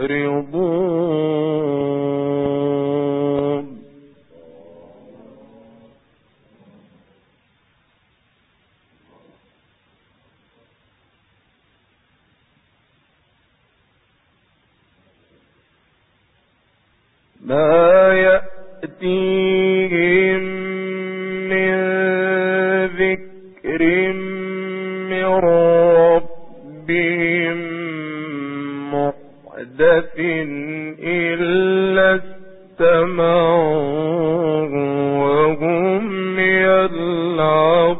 معرضون ما يأتيهم من ذكر من ربهم محدث إلا استمعوا وهم يلعبون.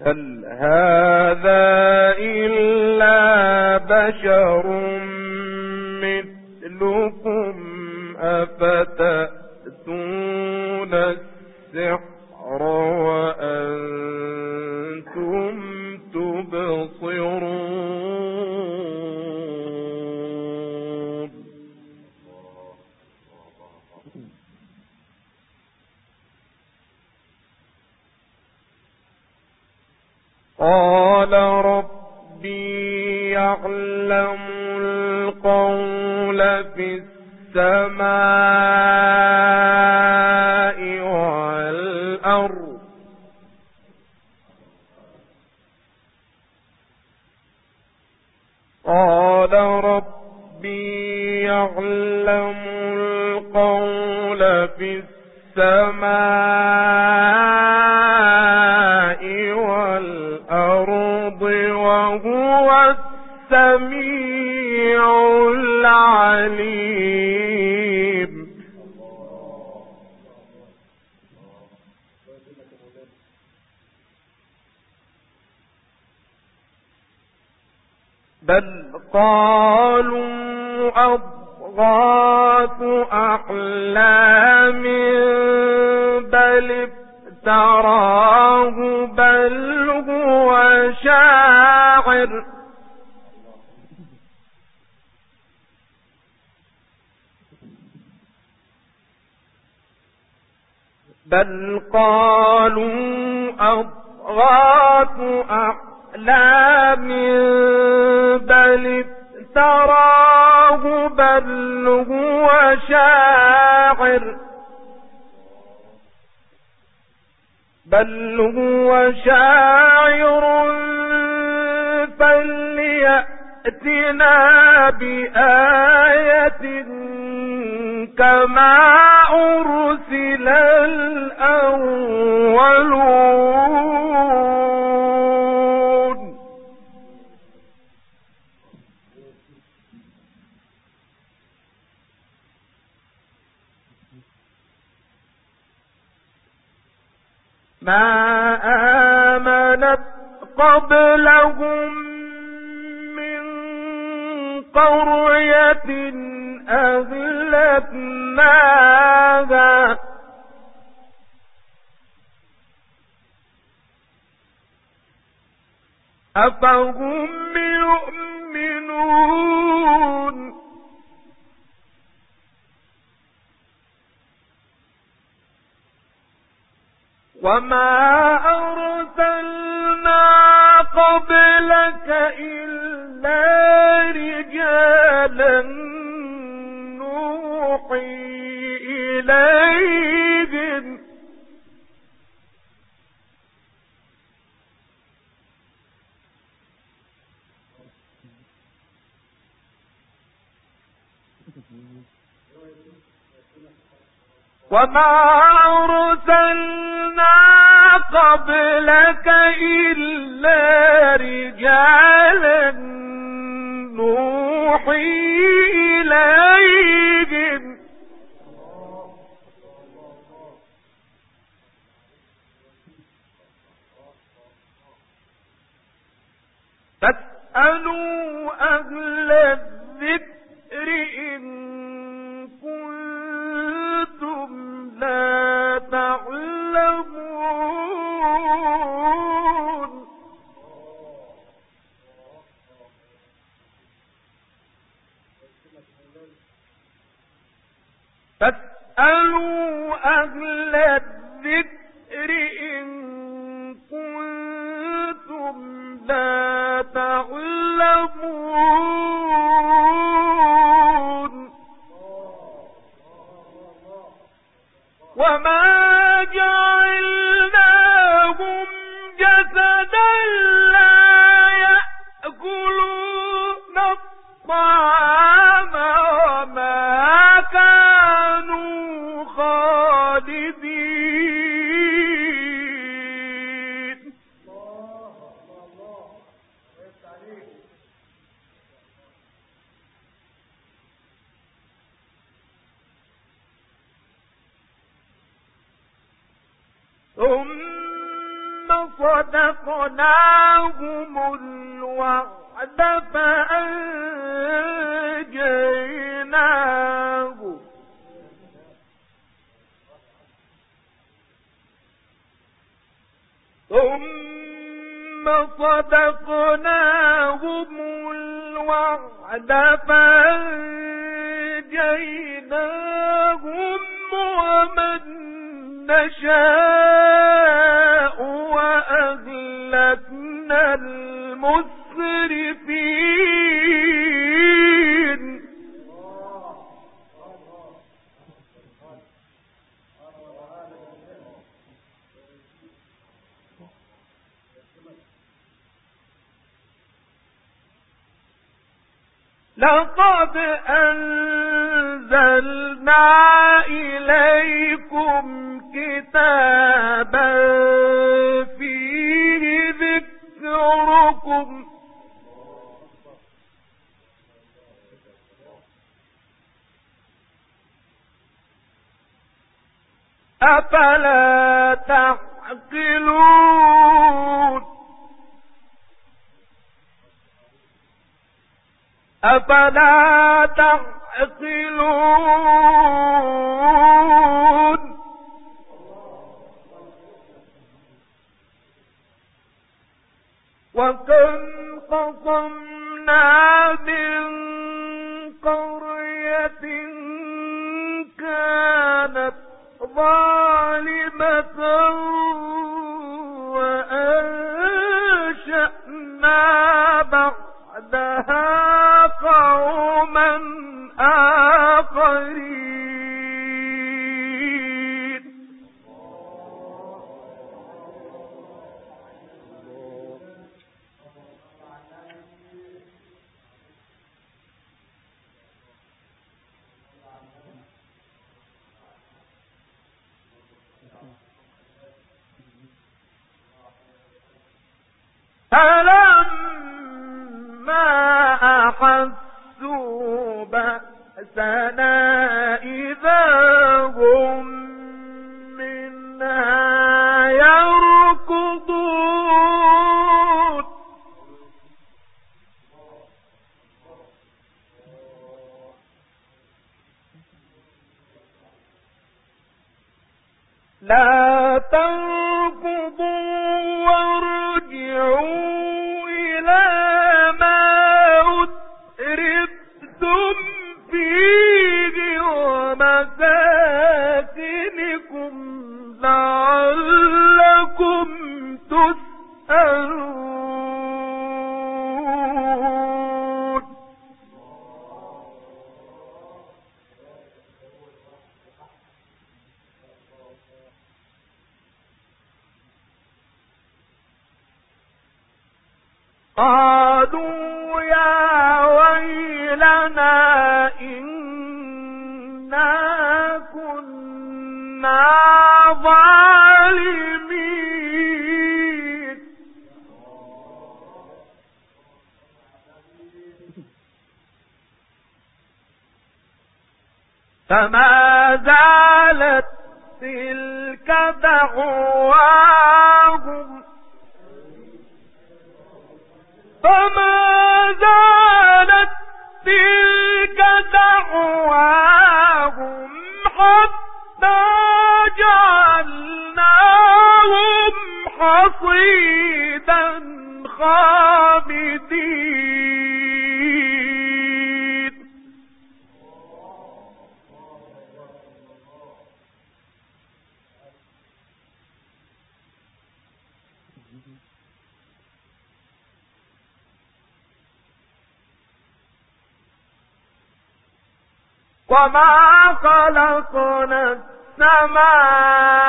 هل هذا إلا بشر مثلكم أفتأتون السحر السماء والأرض. قال ربي يعلم القول في السماء قالوا أضغاث أحلام بل افتراه بل هو شاعر. بل قالوا أضغاث أحلام فليأتنا بآية كما أرسل الأولون أفهم يؤمنون؟ وما وما أرسلنا قبلك إلا رجالا نوحي إليه لك وكم قصمنا من قرية كانت ظالمة وأنشأنا بعدها قوم بأسنا إذا هم منها يركضون. لا قالوا يا ويلنا إنا كنا ظالمين. فما زالت تلك دعواهم دعواهم حتى جعلناهم حصيدا خامدين وما خلقنا السماء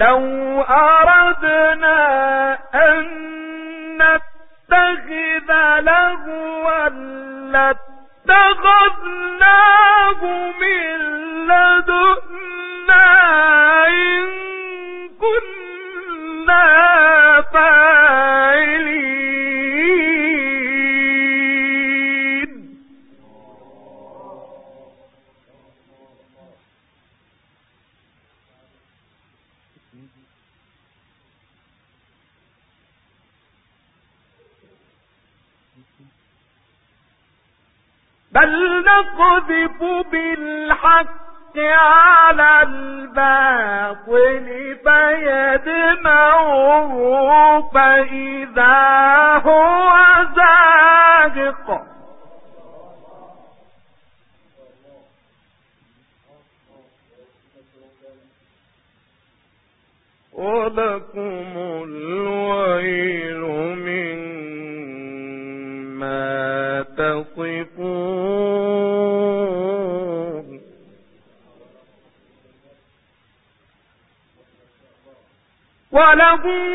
لو زاهق ولكم الويل مما تصفون. وله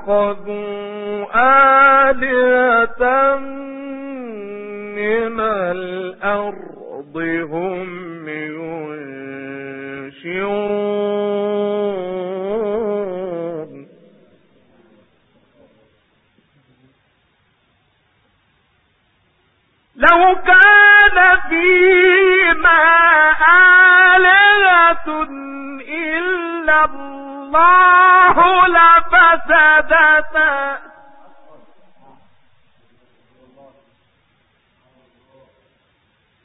اتخذوا آلهة من الأرض هم ينشرون. لو كان فيما آلهة إلا الله لفظ مفسدة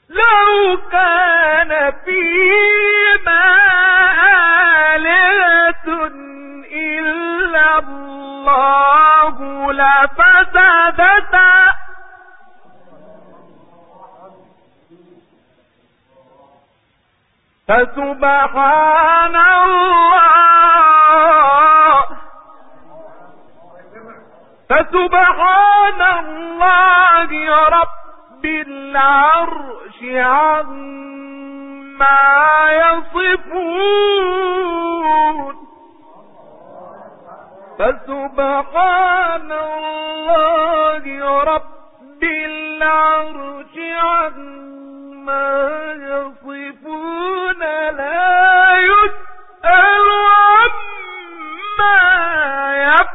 لو كان فيما آلهة إلا الله لفسدتا فسبحان الله. فسبحان الله رب العرش عما يصفون. فسبحان الله رب العرش عما يصفون. لا يسأل عما يفعل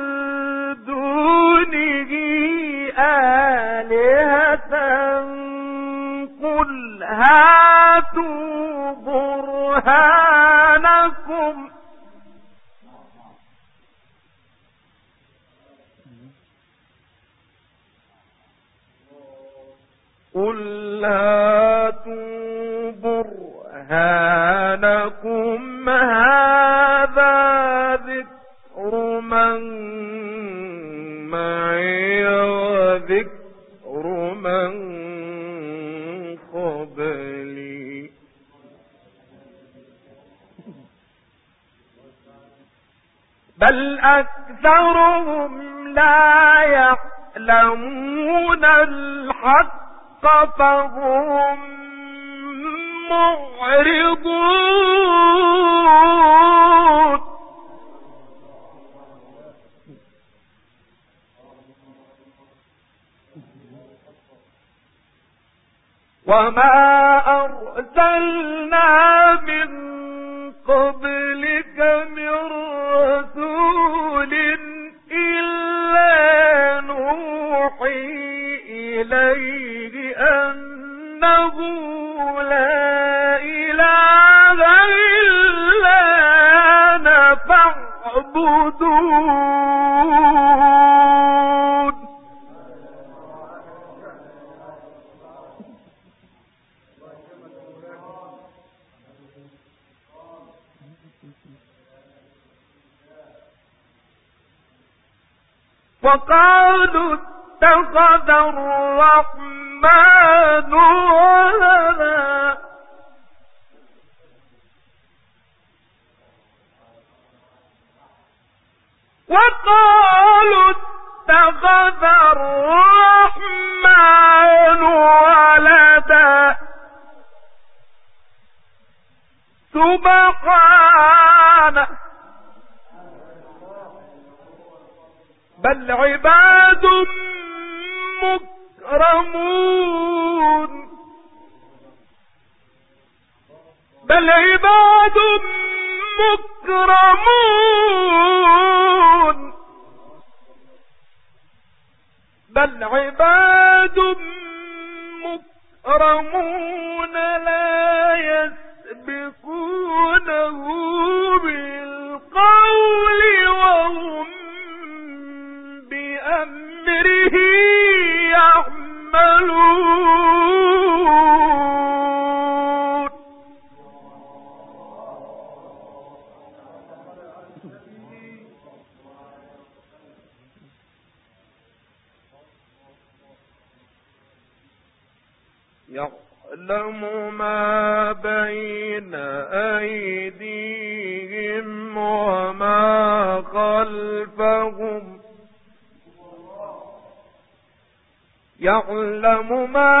وما أرسلنا من What the ما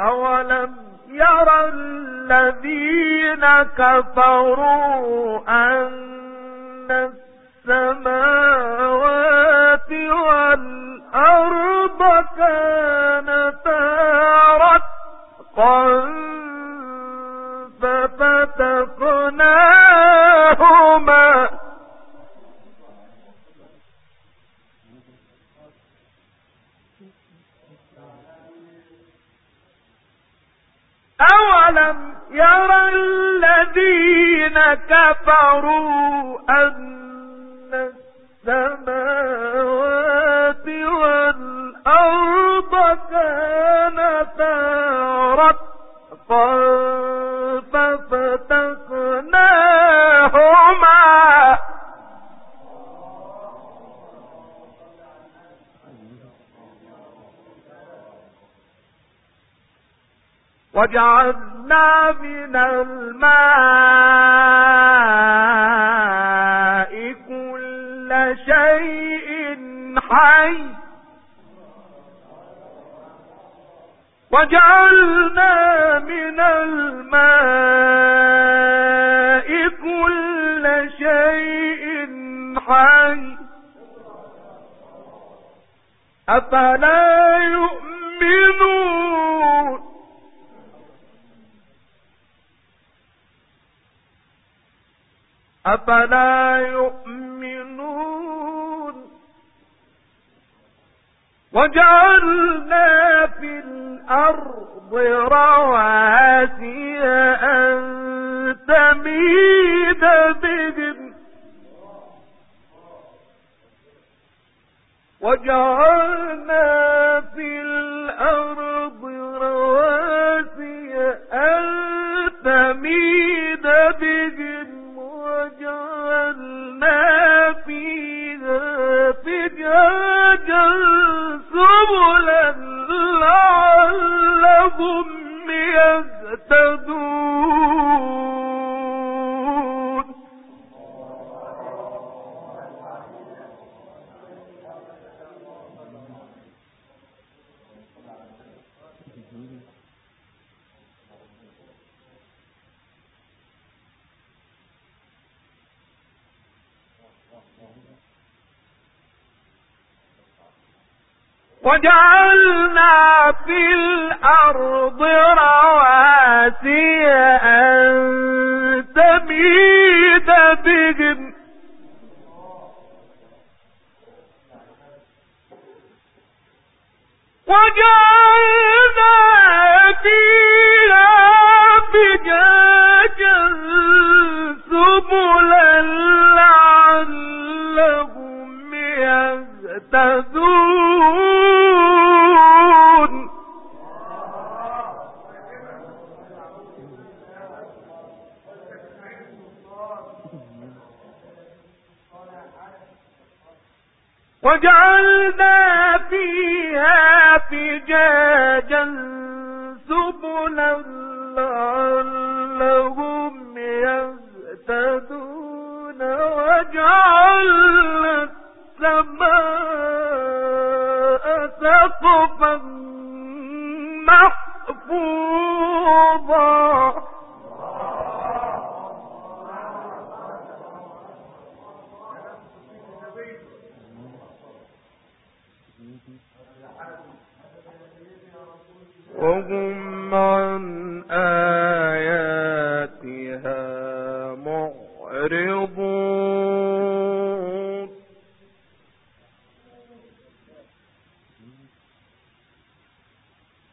أولم يرى الذين كفروا أن السماوات والأرض كانتا رتقا ففتقناهما أولم يرى الذين كفروا أن السماوات والأرض كانتا رتقا ففتقناهما وجعلنا من الماء كل شيء حي. وجعلنا من الماء كل شيء حي. أفلا يؤمنون أفلا يؤمنون وجعلنا في الأرض رواسي أن تميد بهم وجعلنا لعلهم وجعلنا في الأرض رواسي أن تميد بهم. وجعلنا فيها فجاجا سبلا لعلهم يهتدون. وجعلنا فيها فجاجا سبلا لعلهم يهتدون وجعلنا السماء سقفا محفوظا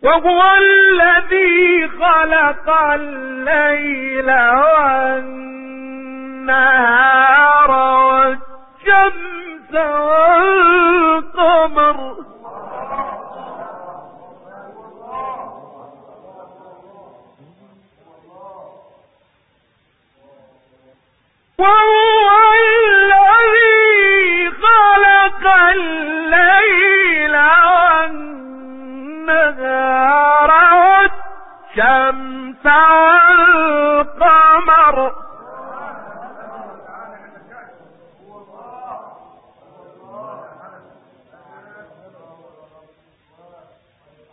وهو الذي خلق الليل والنهار والشمس والقمر. وهو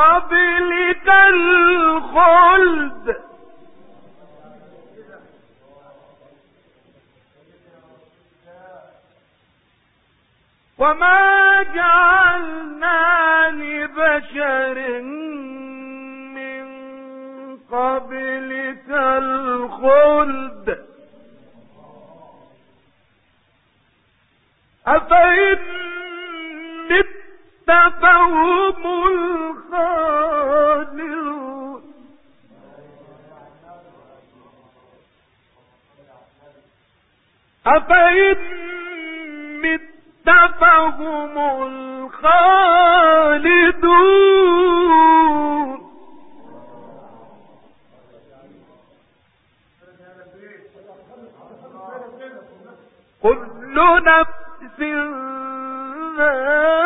قبلك الخلد. وما جعلنا لبشر من قبلك الخلد. أفإن فهم أفإن مت فهم الخالدون. كل نفس ذائقة